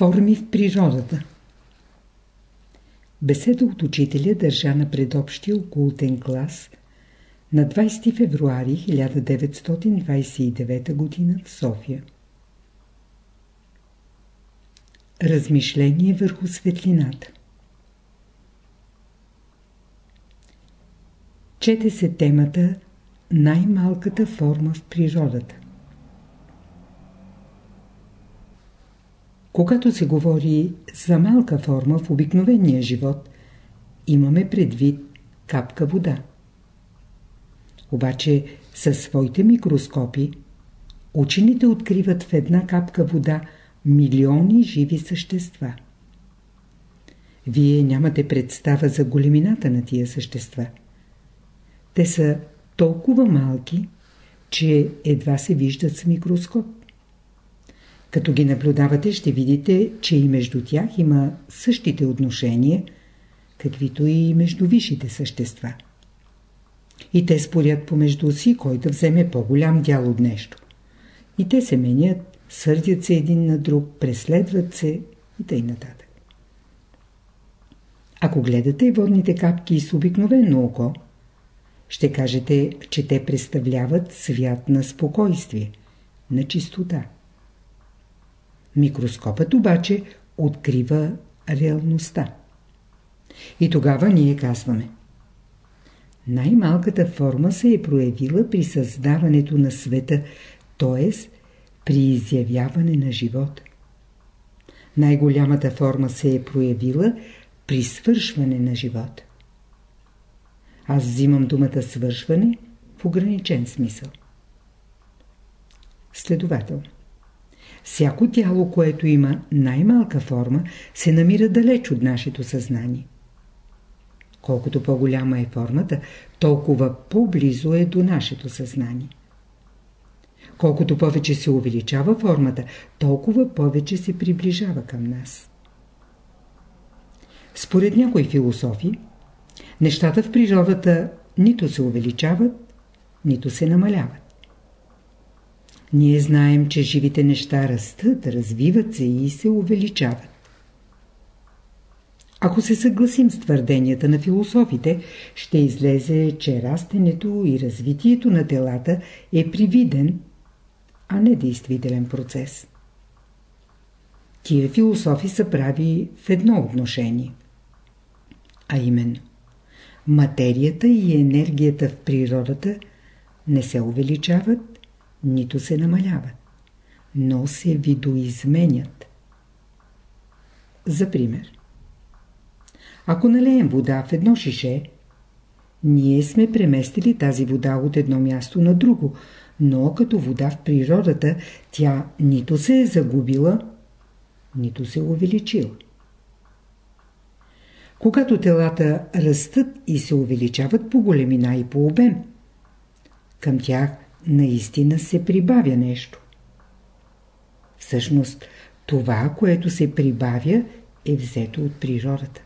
Форми в природата Беседа от учителя държа на предобщия окултен клас на 20 февруари 1929 г. в София. Размишление върху светлината Чете се темата Най-малката форма в природата. Когато се говори за малка форма в обикновения живот, имаме предвид капка вода. Обаче със своите микроскопи учените откриват в една капка вода милиони живи същества. Вие нямате представа за големината на тия същества. Те са толкова малки, че едва се виждат с микроскоп. Като ги наблюдавате, ще видите, че и между тях има същите отношения, каквито и между висшите същества. И те спорят помежду си, кой да вземе по-голям дял от нещо. И те се менят, сърдят се един на друг, преследват се и тъй нататък. Ако гледате водните капки с обикновено око, ще кажете, че те представляват свят на спокойствие, на чистота. Микроскопът обаче открива реалността. И тогава ние казваме Най-малката форма се е проявила при създаването на света, т.е. при изявяване на живота. Най-голямата форма се е проявила при свършване на живота. Аз взимам думата свършване в ограничен смисъл. Следователно. Всяко тяло, което има най-малка форма, се намира далеч от нашето съзнание. Колкото по-голяма е формата, толкова по-близо е до нашето съзнание. Колкото повече се увеличава формата, толкова повече се приближава към нас. Според някои философи, нещата в природата нито се увеличават, нито се намаляват. Ние знаем, че живите неща растат, развиват се и се увеличават. Ако се съгласим с твърденията на философите, ще излезе, че растенето и развитието на телата е привиден, а не действителен процес. Тия философи са прави в едно отношение. А именно, материята и енергията в природата не се увеличават, нито се намаляват, но се видоизменят. За пример. Ако налеем вода в едно шише, ние сме преместили тази вода от едно място на друго, но като вода в природата, тя нито се е загубила, нито се увеличила. Когато телата растат и се увеличават по големина и по обем, към тях наистина се прибавя нещо. Всъщност, това, което се прибавя, е взето от природата.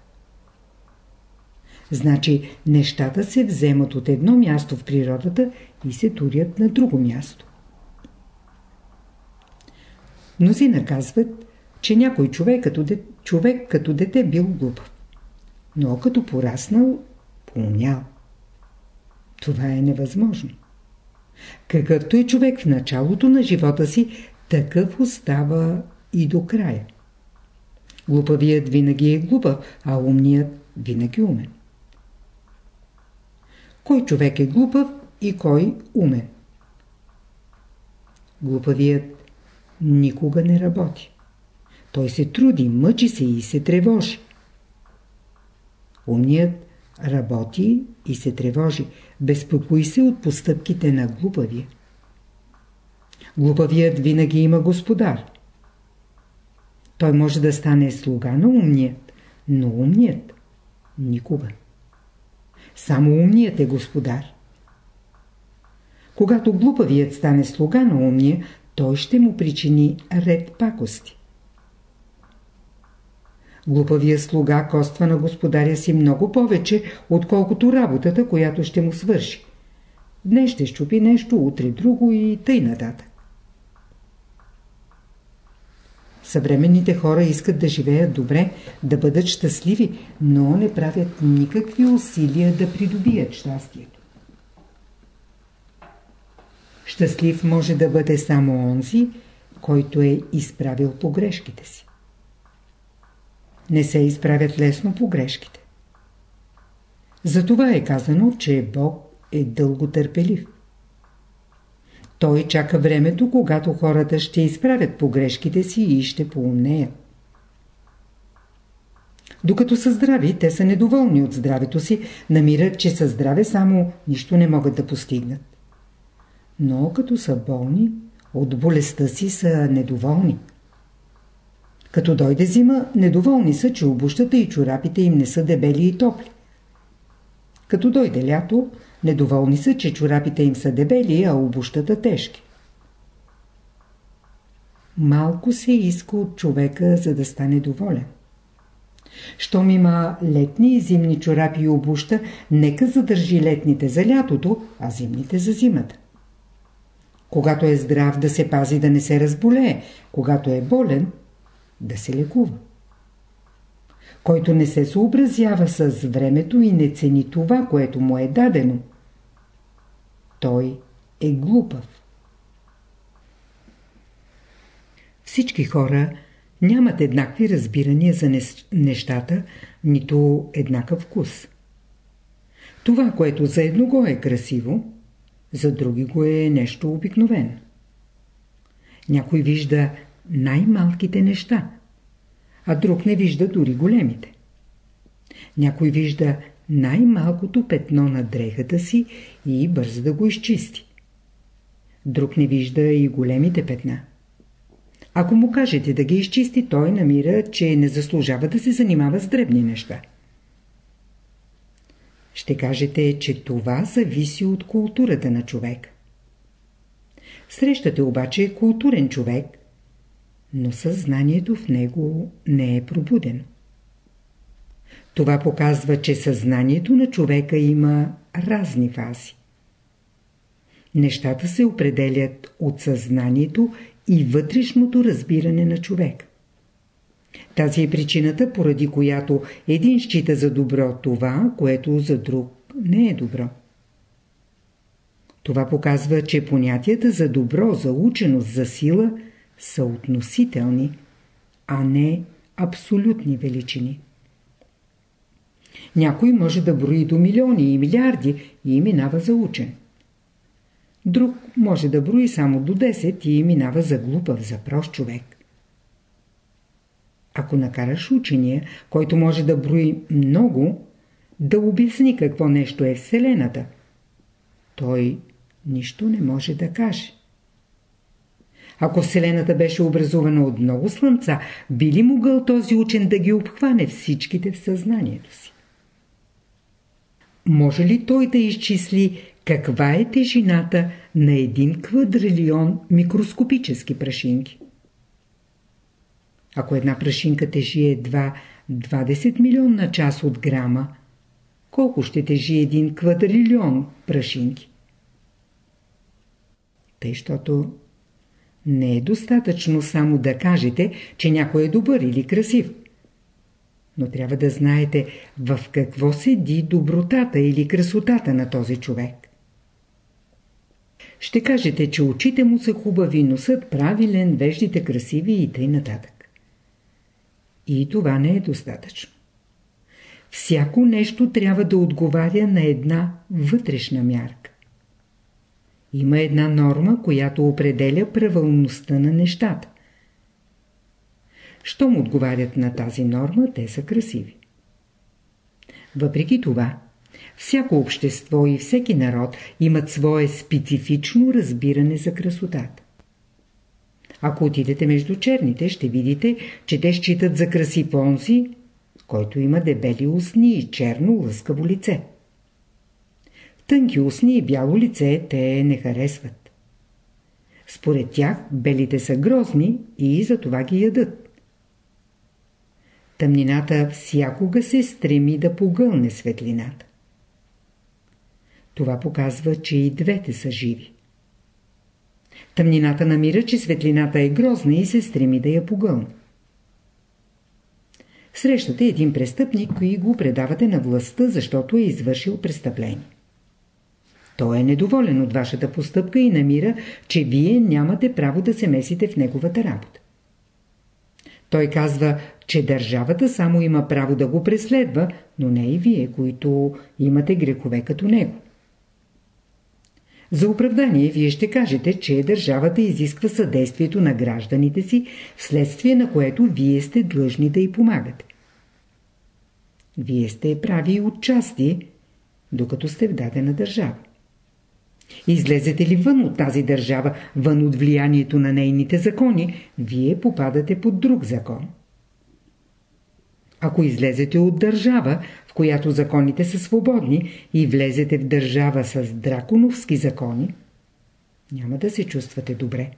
Значи, нещата се вземат от едно място в природата и се турят на друго място. Мнози наказват, че някой човек като, де, човек като дете бил глупав. Но като пораснал, поумнял. Това е невъзможно. Какъвто е човек в началото на живота си, такъв остава и до края. Глупавият винаги е глупав, а умният винаги умен. Кой човек е глупав и кой умен? Глупавият никога не работи. Той се труди, мъчи се и се тревожи. Умният работи и се тревожи, безпокои се от постъпките на глупавия. Глупавият винаги има господар. Той може да стане слуга на умният, но умният никога. Само умният е господар. Когато глупавият стане слуга на умния, той ще му причини ред пакости. Глупавия слуга коства на господаря си много повече, отколкото работата, която ще му свърши. Днес ще щупи нещо, утре друго и тъй нататък. Съвременните хора искат да живеят добре, да бъдат щастливи, но не правят никакви усилия да придобият щастието. Щастлив може да бъде само онзи, който е изправил погрешките си. Не се изправят лесно погрешките. Затова е казано, че Бог е дълготърпелив. Той чака времето, когато хората ще изправят погрешките си и ще поумнеят. Докато са здрави, те са недоволни от здравето си, намират, че са здраве само нищо не могат да постигнат. Но като са болни, от болестта си са недоволни. Като дойде зима, недоволни са, че обущата и чорапите им не са дебели и топли. Като дойде лято, недоволни са, че чорапите им са дебели, а обущата тежки. Малко се иска от човека, за да стане доволен. Щом има летни и зимни чорапи и обуща, нека задържи летните за лятото, а зимните за зимата. Когато е здрав да се пази да не се разболее, когато е болен да се лекува. Който не се съобразява с времето и не цени това, което му е дадено, той е глупав. Всички хора нямат еднакви разбирания за нещата, нито еднакъв вкус. Това, което за едного е красиво, за други го е нещо обикновено. Някой вижда най-малките неща, а друг не вижда дори големите. Някой вижда най-малкото петно на дрехата си и бързо да го изчисти. Друг не вижда и големите петна. Ако му кажете да ги изчисти, той намира, че не заслужава да се занимава с дребни неща. Ще кажете, че това зависи от културата на човек. Срещате обаче културен човек, но съзнанието в него не е пробудено. Това показва, че съзнанието на човека има разни фази. Нещата се определят от съзнанието и вътрешното разбиране на човек. Тази е причината, поради която един счита за добро това, което за друг не е добро. Това показва, че понятията за добро, за ученост, за сила са относителни, а не абсолютни величини. Някой може да брои до милиони и милиарди и минава за учен. Друг може да брои само до 10 и минава за глупав, за прост човек. Ако накараш учения, който може да брои много, да обясни какво нещо е Вселената, той нищо не може да каже. Ако Вселената беше образувана от много слънца, би ли могъл този учен да ги обхване всичките в съзнанието си? Може ли той да изчисли каква е тежината на един квадрилион микроскопически прашинки? Ако една прашинка тежи едва 20 милионна част от грама, колко ще тежи един квадрилион прашинки? Тъй, защото не е достатъчно само да кажете, че някой е добър или красив. Но трябва да знаете в какво седи добротата или красотата на този човек. Ще кажете, че очите му са хубави, носът правилен, веждите красиви и т.н. нататък. И това не е достатъчно. Всяко нещо трябва да отговаря на една вътрешна мярка. Има една норма, която определя правилността на нещата. Щом отговарят на тази норма, те са красиви. Въпреки това, всяко общество и всеки народ имат свое специфично разбиране за красотата. Ако отидете между черните, ще видите, че те считат за красив онзи, който има дебели устни и черно лъскаво лице. Тънки устни и бяло лице те не харесват. Според тях белите са грозни и за това ги ядат. Тъмнината всякога се стреми да погълне светлината. Това показва, че и двете са живи. Тъмнината намира, че светлината е грозна и се стреми да я погълне. Срещате един престъпник и го предавате на властта, защото е извършил престъпление. Той е недоволен от вашата постъпка и намира, че вие нямате право да се месите в неговата работа. Той казва, че държавата само има право да го преследва, но не и вие, които имате грехове като него. За оправдание вие ще кажете, че държавата изисква съдействието на гражданите си, вследствие на което вие сте длъжни да й помагате. Вие сте прави отчасти, докато сте в дадена държава. Излезете ли вън от тази държава, вън от влиянието на нейните закони, вие попадате под друг закон. Ако излезете от държава, в която законите са свободни и влезете в държава с драконовски закони, няма да се чувствате добре.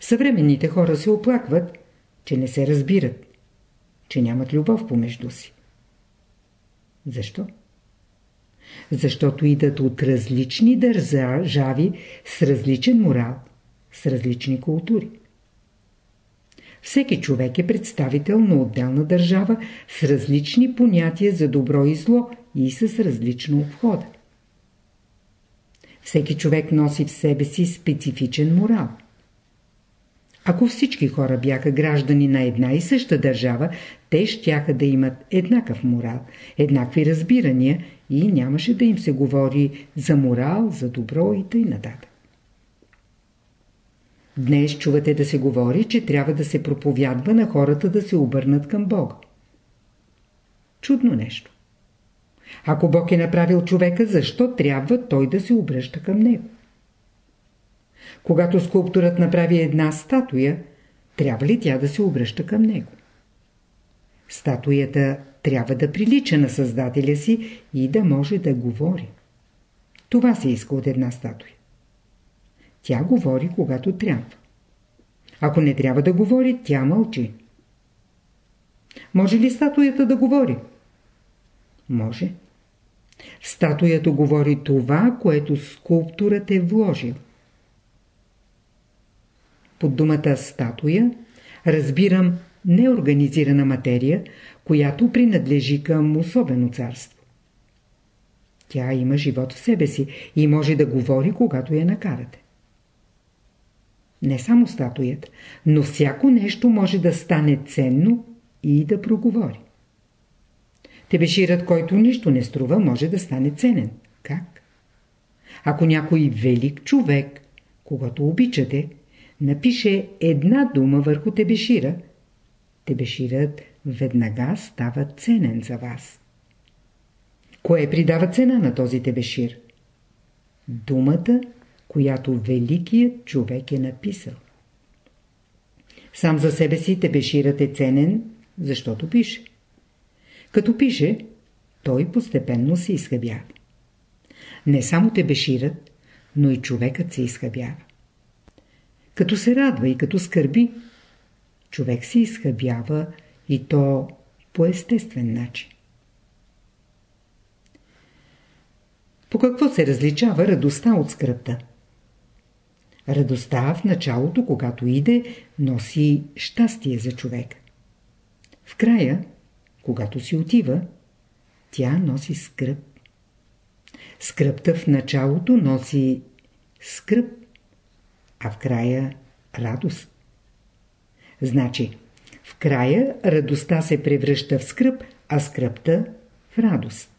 Съвременните хора се оплакват, че не се разбират, че нямат любов помежду си. Защо? Защото идат от различни държави с различен морал, с различни култури. Всеки човек е представител на отделна държава с различни понятия за добро и зло и с различно обхода. Всеки човек носи в себе си специфичен морал. Ако всички хора бяха граждани на една и съща държава, те щяха да имат еднакъв морал, еднакви разбирания и нямаше да им се говори за морал, за добро и нататък. Днес чувате да се говори, че трябва да се проповядва на хората да се обърнат към Бога. Чудно нещо. Ако Бог е направил човека, защо трябва той да се обръща към него? Когато скулпторът направи една статуя, трябва ли тя да се обръща към него? Статуята трябва да прилича на създателя си и да може да говори. Това се иска от една статуя. Тя говори, когато трябва. Ако не трябва да говори, тя мълчи. Може ли статуята да говори? Може. Статуята говори това, което скулптурът е вложил. Под думата статуя разбирам неорганизирана материя, която принадлежи към особено царство. Тя има живот в себе си и може да говори, когато я накарате. Не само статуята, но всяко нещо може да стане ценно и да проговори. Тебеширът, който нищо не струва, може да стане ценен. Как? Ако някой велик човек, когато обичате, напише една дума върху тебешира, тебеширът веднага става ценен за вас. Кое придава цена на този тебешир? Думата която великият човек е написал. Сам за себе си тебеширът е ценен, защото пише. Като пише, той постепенно се изхъбява. Не само тебешират, но и човекът се изхъбява. Като се радва и като скърби, човек се изхъбява и то по естествен начин. По какво се различава радостта от скръпта? Радостта в началото, когато иде, носи щастие за човек. В края, когато си отива, тя носи скръп. Скръпта в началото носи скръп, а в края радост. Значи, в края радостта се превръща в скръп, а скръпта в радост.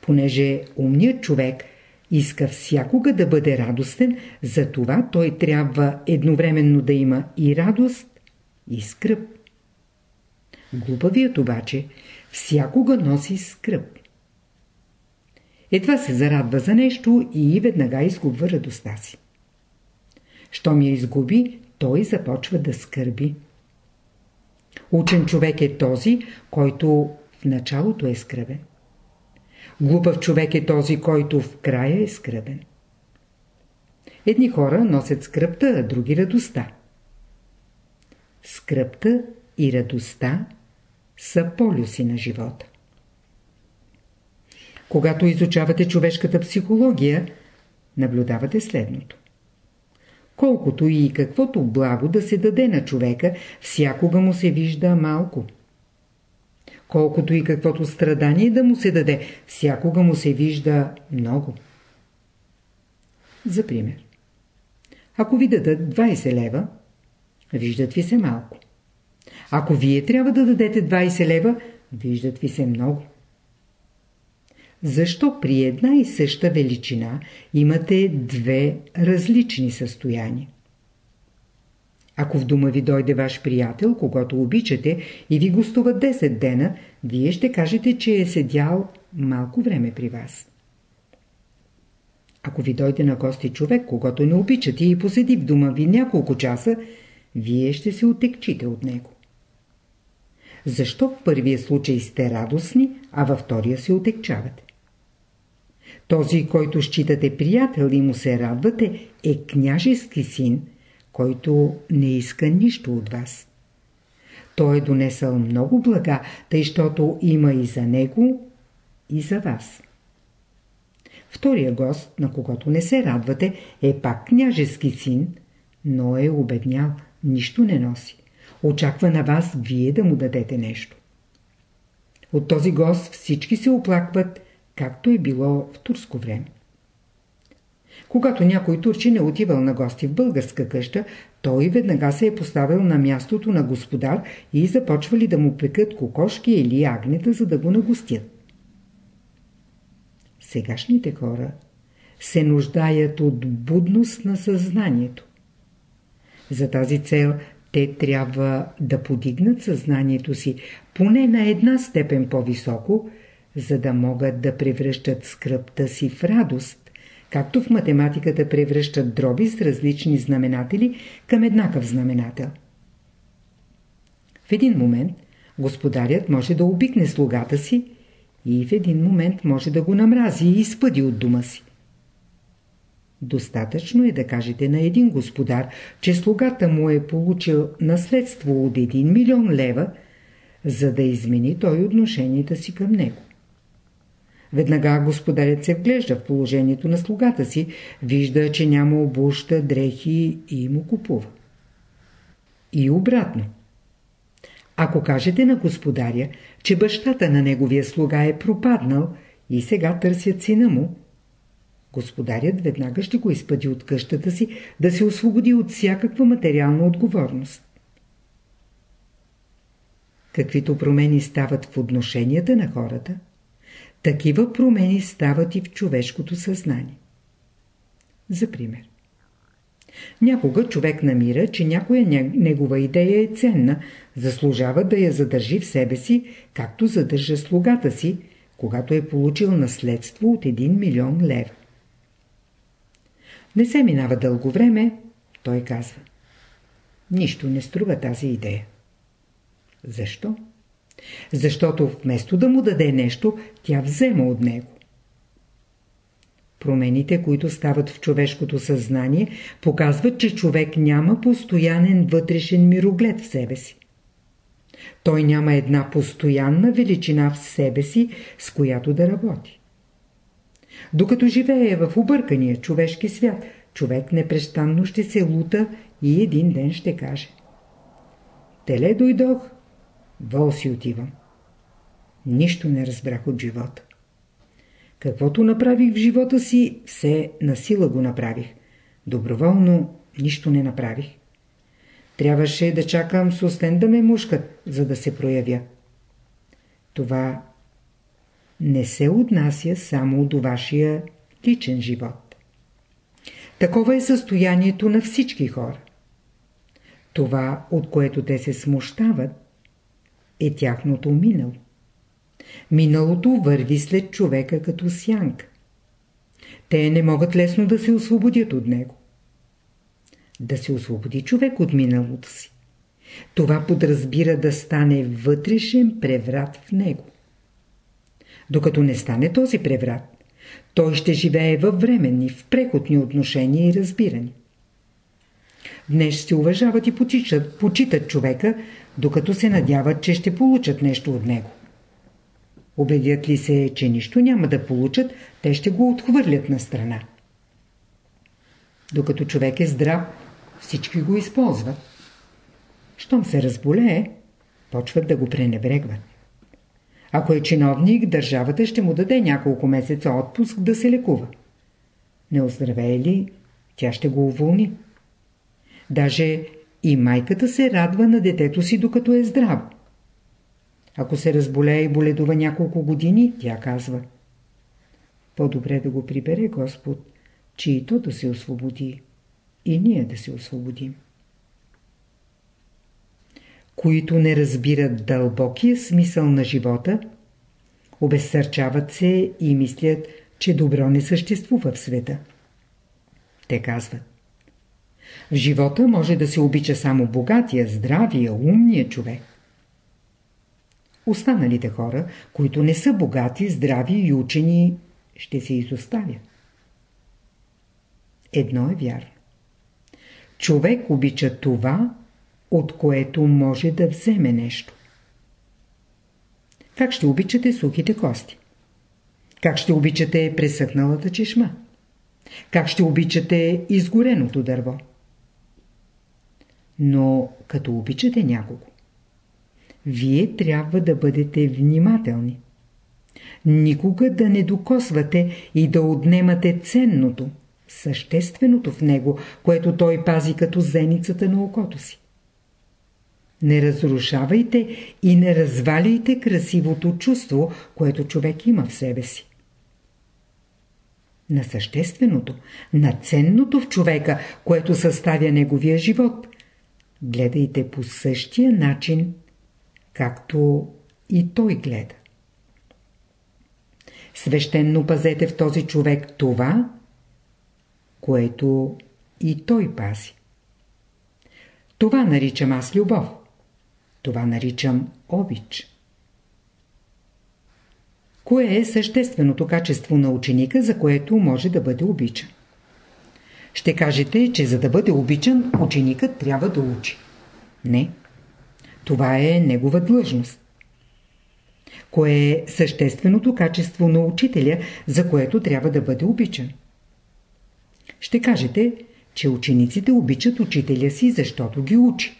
Понеже умният човек – иска всякога да бъде радостен, затова той трябва едновременно да има и радост, и скръп. Глупавият обаче всякога носи скръп. Едва се зарадва за нещо и веднага изгубва радостта си. Щом я изгуби, той започва да скърби. Учен човек е този, който в началото е скръбен. Глупав човек е този, който в края е скръбен. Едни хора носят скръпта, а други радостта. Скръпта и радостта са полюси на живота. Когато изучавате човешката психология, наблюдавате следното. Колкото и каквото благо да се даде на човека, всякога му се вижда малко. Колкото и каквото страдание да му се даде, всякога му се вижда много. За пример. Ако ви дадат 20 лева, виждат ви се малко. Ако вие трябва да дадете 20 лева, виждат ви се много. Защо при една и съща величина имате две различни състояния? Ако в дома ви дойде ваш приятел, когато обичате и ви гостува 10 дена, вие ще кажете, че е седял малко време при вас. Ако ви дойде на гости човек, когато не обичате и поседи в дома ви няколко часа, вие ще се отекчите от него. Защо в първия случай сте радостни, а във втория се отекчавате? Този, който считате приятел и му се радвате, е княжески син, който не иска нищо от вас. Той е донесъл много блага, тъй, щото има и за него, и за вас. Втория гост, на когото не се радвате, е пак княжески син, но е обеднял, нищо не носи. Очаква на вас вие да му дадете нещо. От този гост всички се оплакват, както е било в турско време. Когато някой турчин е отивал на гости в българска къща, той веднага се е поставил на мястото на господар и започвали да му пекат кокошки или агнета, за да го нагостят. Сегашните хора се нуждаят от будност на съзнанието. За тази цел те трябва да подигнат съзнанието си поне на една степен по-високо, за да могат да превръщат скръпта си в радост, както в математиката превръщат дроби с различни знаменатели към еднакъв знаменател. В един момент господарят може да обикне слугата си и в един момент може да го намрази и изпъди от дома си. Достатъчно е да кажете на един господар, че слугата му е получил наследство от 1 милион лева, за да измени той отношенията си към него. Веднага господарят се вглежда в положението на слугата си, вижда, че няма обуща, дрехи и му купува. И обратно. Ако кажете на господаря, че бащата на неговия слуга е пропаднал и сега търсят сина му, господарят веднага ще го изпъди от къщата си да се освободи от всякаква материална отговорност. Каквито промени стават в отношенията на хората, такива промени стават и в човешкото съзнание. За пример. Някога човек намира, че някоя негова идея е ценна, заслужава да я задържи в себе си, както задържа слугата си, когато е получил наследство от 1 милион лева. Не се минава дълго време, той казва. Нищо не струва тази идея. Защо? Защото вместо да му даде нещо, тя взема от него. Промените, които стават в човешкото съзнание, показват, че човек няма постоянен вътрешен мироглед в себе си. Той няма една постоянна величина в себе си, с която да работи. Докато живее в объркания човешки свят, човек непрестанно ще се лута и един ден ще каже Теле дойдох, вол си отивам. Нищо не разбрах от живота. Каквото направих в живота си, все на сила го направих. Доброволно нищо не направих. Трябваше да чакам с остен да ме мушкат, за да се проявя. Това не се отнася само до вашия личен живот. Такова е състоянието на всички хора. Това, от което те се смущават, е тяхното минало. Миналото върви след човека като сянка. Те не могат лесно да се освободят от него. Да се освободи човек от миналото си. Това подразбира да стане вътрешен преврат в него. Докато не стане този преврат, той ще живее във временни, в преходни отношения и разбирани. Днес се уважават и почитат, почитат човека, докато се надяват, че ще получат нещо от него. Убедят ли се, че нищо няма да получат, те ще го отхвърлят на страна. Докато човек е здрав, всички го използват. Щом се разболее, почват да го пренебрегват. Ако е чиновник, държавата ще му даде няколко месеца отпуск да се лекува. Не оздравее ли, тя ще го уволни. Даже и майката се радва на детето си, докато е здраво. Ако се разболее и боледува няколко години, тя казва По-добре да го прибере Господ, че и то да се освободи, и ние да се освободим. Които не разбират дълбокия смисъл на живота, обезсърчават се и мислят, че добро не съществува в света. Те казват В живота може да се обича само богатия, здравия, умния човек. Останалите хора, които не са богати, здрави и учени, ще се изоставят. Едно е вярно. Човек обича това, от което може да вземе нещо. Как ще обичате сухите кости? Как ще обичате пресъхналата чешма? Как ще обичате изгореното дърво? Но като обичате някого, вие трябва да бъдете внимателни. Никога да не докосвате и да отнемате ценното, същественото в него, което той пази като зеницата на окото си. Не разрушавайте и не разваляйте красивото чувство, което човек има в себе си. На същественото, на ценното в човека, което съставя неговия живот, гледайте по същия начин, както и той гледа. Свещенно пазете в този човек това, което и той пази. Това наричам аз любов. Това наричам обич. Кое е същественото качество на ученика, за което може да бъде обичан? Ще кажете, че за да бъде обичан, ученикът трябва да учи. Не. Това е негова длъжност. Кое е същественото качество на учителя, за което трябва да бъде обичан? Ще кажете, че учениците обичат учителя си, защото ги учи.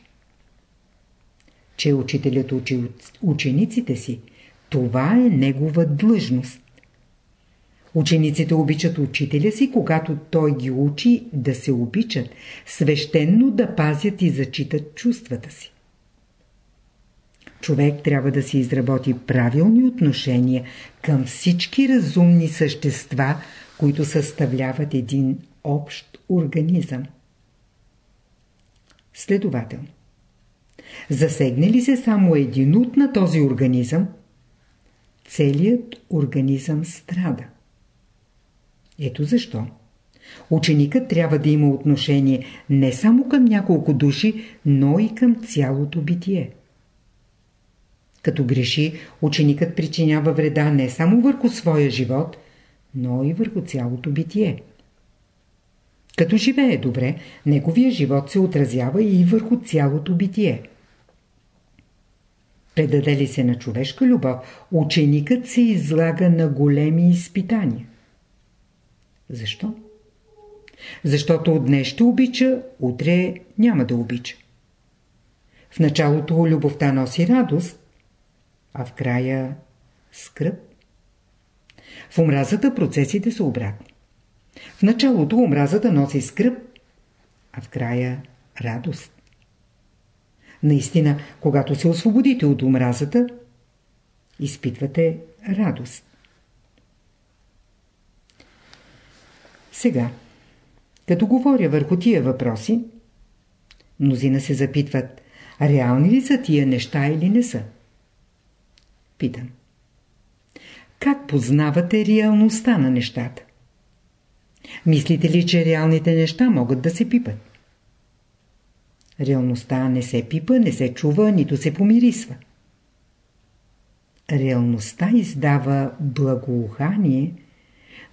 Че учителят учи учениците си, това е негова длъжност. Учениците обичат учителя си, когато той ги учи да се обичат, свещенно да пазят и зачитат чувствата си. Човек трябва да си изработи правилни отношения към всички разумни същества, които съставляват един общ организъм. Следователно, засегне ли се само един от на този организъм, целият организъм страда. Ето защо. Ученикът трябва да има отношение не само към няколко души, но и към цялото битие. Като греши, ученикът причинява вреда не само върху своя живот, но и върху цялото битие. Като живее добре, неговия живот се отразява и върху цялото битие. Предаде ли се на човешка любов, ученикът се излага на големи изпитания. Защо? Защото днес ще обича, утре няма да обича. В началото любовта носи радост, а в края скръп. В омразата процесите са обратни. В началото омразата носи скръп, а в края радост. Наистина, когато се освободите от омразата, изпитвате радост. Сега, като говоря върху тия въпроси, мнозина се запитват, реални ли са тия неща или не са? Питам. Как познавате реалността на нещата? Мислите ли, че реалните неща могат да се пипат? Реалността не се пипа, не се чува, нито се помирисва. Реалността издава благоухание,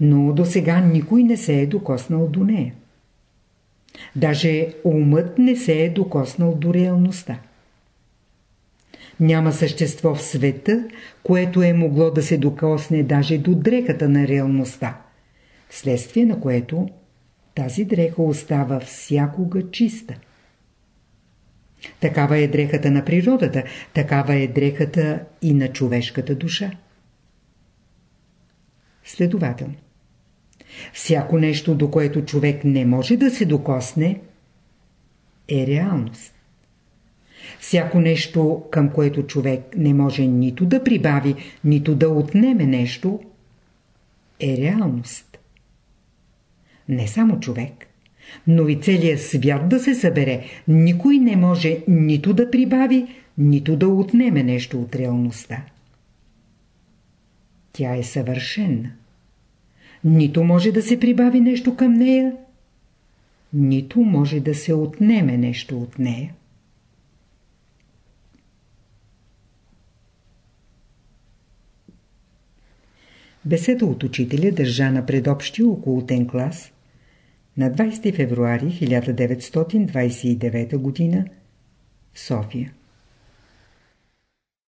но до сега никой не се е докоснал до нея. Даже умът не се е докоснал до реалността. Няма същество в света, което е могло да се докосне даже до дреката на реалността, вследствие на което тази дреха остава всякога чиста. Такава е дрехата на природата, такава е дрехата и на човешката душа. Следователно, всяко нещо, до което човек не може да се докосне, е реалност. Всяко нещо, към което човек не може нито да прибави, нито да отнеме нещо, е реалност. Не само човек, но и целият свят да се събере, никой не може нито да прибави, нито да отнеме нещо от реалността. Тя е съвършенна. Нито може да се прибави нещо към нея, нито може да се отнеме нещо от нея. Беседа от учителя държа на предобщия околотен клас на 20 февруари 1929 г. в София.